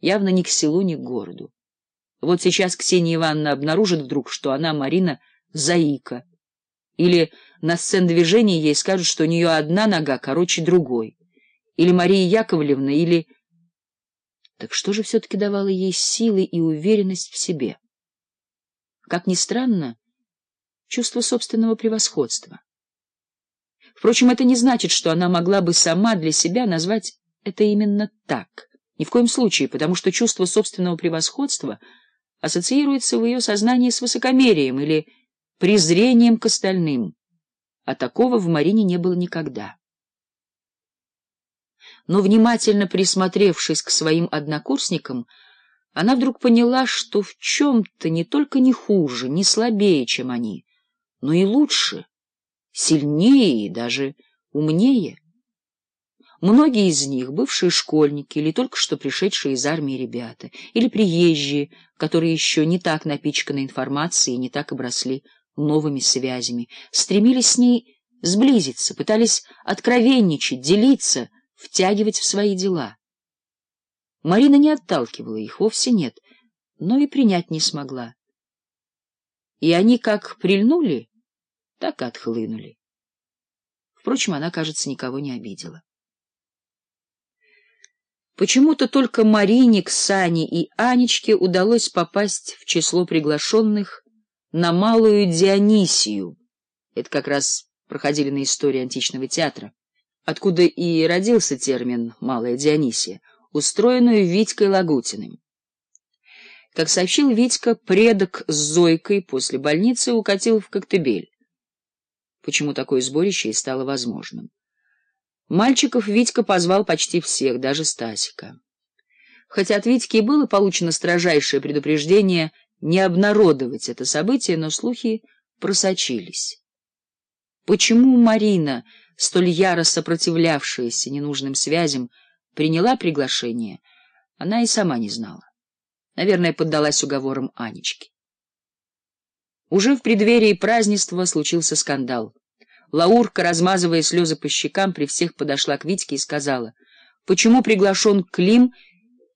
явно ни к селу, ни к городу. Вот сейчас Ксения Ивановна обнаружит вдруг, что она, Марина, заика. Или на сцен движения ей скажут, что у нее одна нога короче другой. Или Мария Яковлевна, или... Так что же все-таки давало ей силы и уверенность в себе? Как ни странно, чувство собственного превосходства. Впрочем, это не значит, что она могла бы сама для себя назвать это именно так — ни в коем случае, потому что чувство собственного превосходства ассоциируется в ее сознании с высокомерием или презрением к остальным, а такого в Марине не было никогда. Но, внимательно присмотревшись к своим однокурсникам, она вдруг поняла, что в чем-то не только не хуже, не слабее, чем они, но и лучше, сильнее и даже умнее. Многие из них — бывшие школьники или только что пришедшие из армии ребята, или приезжие, которые еще не так напичканы информацией и не так обросли новыми связями, стремились с ней сблизиться, пытались откровенничать, делиться, втягивать в свои дела. Марина не отталкивала их, вовсе нет, но и принять не смогла. И они как прильнули, так и отхлынули. Впрочем, она, кажется, никого не обидела. Почему-то только Марине, Сане и Анечке удалось попасть в число приглашенных на Малую Дионисию. Это как раз проходили на истории античного театра, откуда и родился термин «Малая Дионисия», устроенную Витькой Лагутиным. Как сообщил Витька, предок с Зойкой после больницы укатил в Коктебель. Почему такое сборище и стало возможным? Мальчиков Витька позвал почти всех, даже Стасика. Хотя от Витьки и было получено строжайшее предупреждение не обнародовать это событие, но слухи просочились. Почему Марина, столь яро сопротивлявшаяся ненужным связям, приняла приглашение, она и сама не знала. Наверное, поддалась уговорам Анечки. Уже в преддверии празднества случился скандал. Лаурка, размазывая слезы по щекам, при всех подошла к Витьке и сказала, «Почему приглашен Клим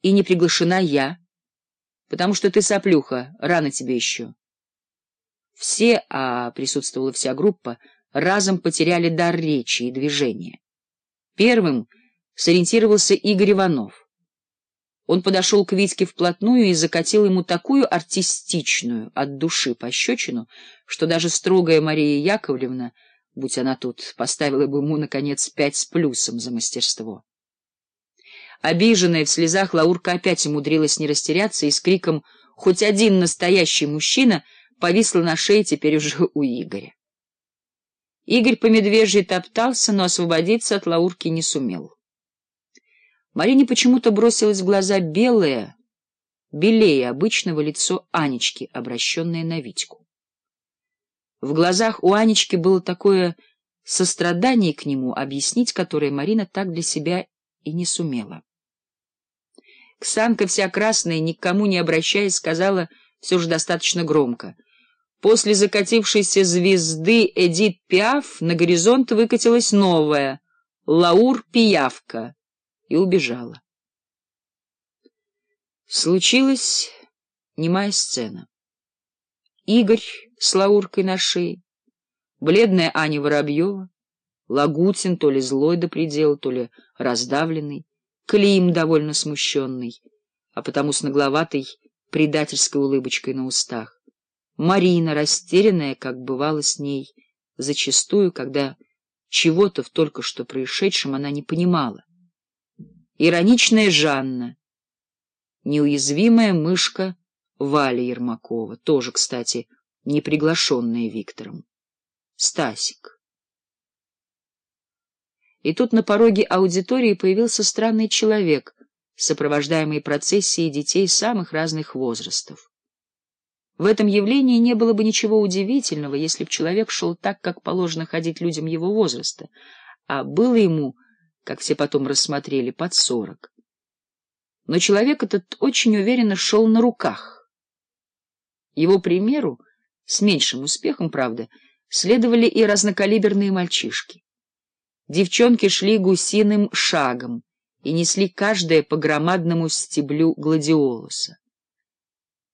и не приглашена я? Потому что ты соплюха, рано тебе еще». Все, а присутствовала вся группа, разом потеряли дар речи и движения. Первым сориентировался Игорь Иванов. Он подошел к Витьке вплотную и закатил ему такую артистичную от души пощечину, что даже строгая Мария Яковлевна будь она тут, поставила бы ему, наконец, пять с плюсом за мастерство. Обиженная в слезах, Лаурка опять умудрилась не растеряться и с криком «Хоть один настоящий мужчина!» повисла на шее теперь уже у Игоря. Игорь по медвежьи топтался, но освободиться от Лаурки не сумел. Марине почему-то бросилось в глаза белое, белее обычного лицо Анечки, обращенное на Витьку. В глазах у Анечки было такое сострадание к нему, объяснить которое Марина так для себя и не сумела. Ксанка вся красная, никому не обращаясь, сказала все же достаточно громко. После закатившейся звезды Эдит Пиаф на горизонт выкатилась новая — Лаур Пиявка, и убежала. Случилась немая сцена. Игорь с лауркой на шее. Бледная Аня Воробьева, Лагутин то ли злой до предела, то ли раздавленный, Клим довольно смущенный, а потому с нагловатой предательской улыбочкой на устах. Марина, растерянная, как бывало с ней, зачастую, когда чего-то в только что происшедшем она не понимала. Ироничная Жанна, неуязвимая мышка Валя Ермакова, тоже, кстати, не приглашенная Виктором. Стасик. И тут на пороге аудитории появился странный человек, сопровождаемый процессией детей самых разных возрастов. В этом явлении не было бы ничего удивительного, если бы человек шел так, как положено ходить людям его возраста, а было ему, как все потом рассмотрели, под сорок. Но человек этот очень уверенно шел на руках. Его примеру с меньшим успехом, правда, следовали и разнокалиберные мальчишки. Девчонки шли гусиным шагом и несли каждое по громадному стеблю гладиолуса.